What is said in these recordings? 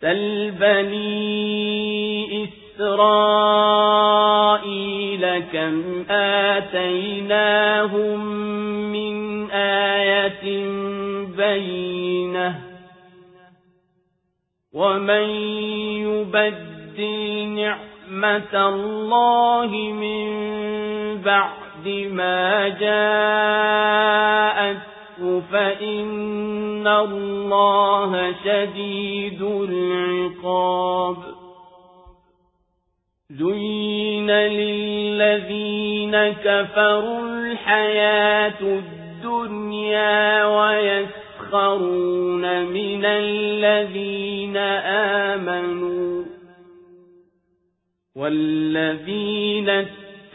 سل بني إسرائيل كم آتيناهم من آية بينة ومن يبدل نعمة الله من بعد ما جاءت فإن الله شديد العقاب. زين للذين كفروا الحياة الدنيا ويسخرون من الذين آمنوا والذين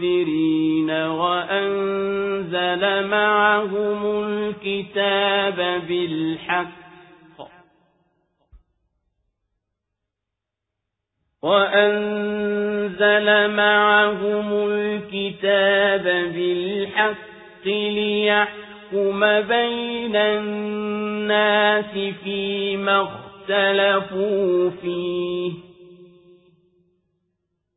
ومنذرين وأنزل معهم الكتاب بالحق وأنزل معهم الكتاب بالحق ليحكم بين الناس فيما اختلفوا فيه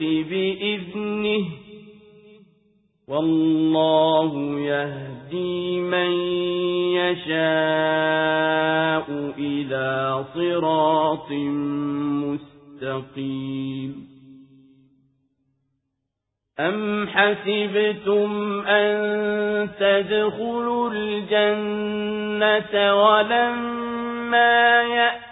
بإذنه والله يهدي من يشاء إلى صراط مستقيم أم حسبتم أن تدخلوا الجنة ولما يأتكم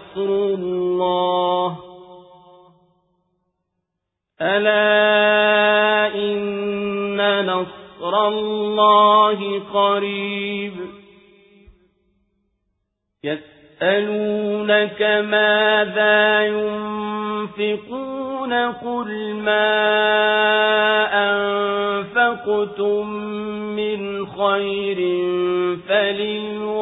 نصر الله. ألا إن نصر الله قريب. يسألونك ماذا ينفقون؟ قل ما أنفقتم من خير فللوالدين.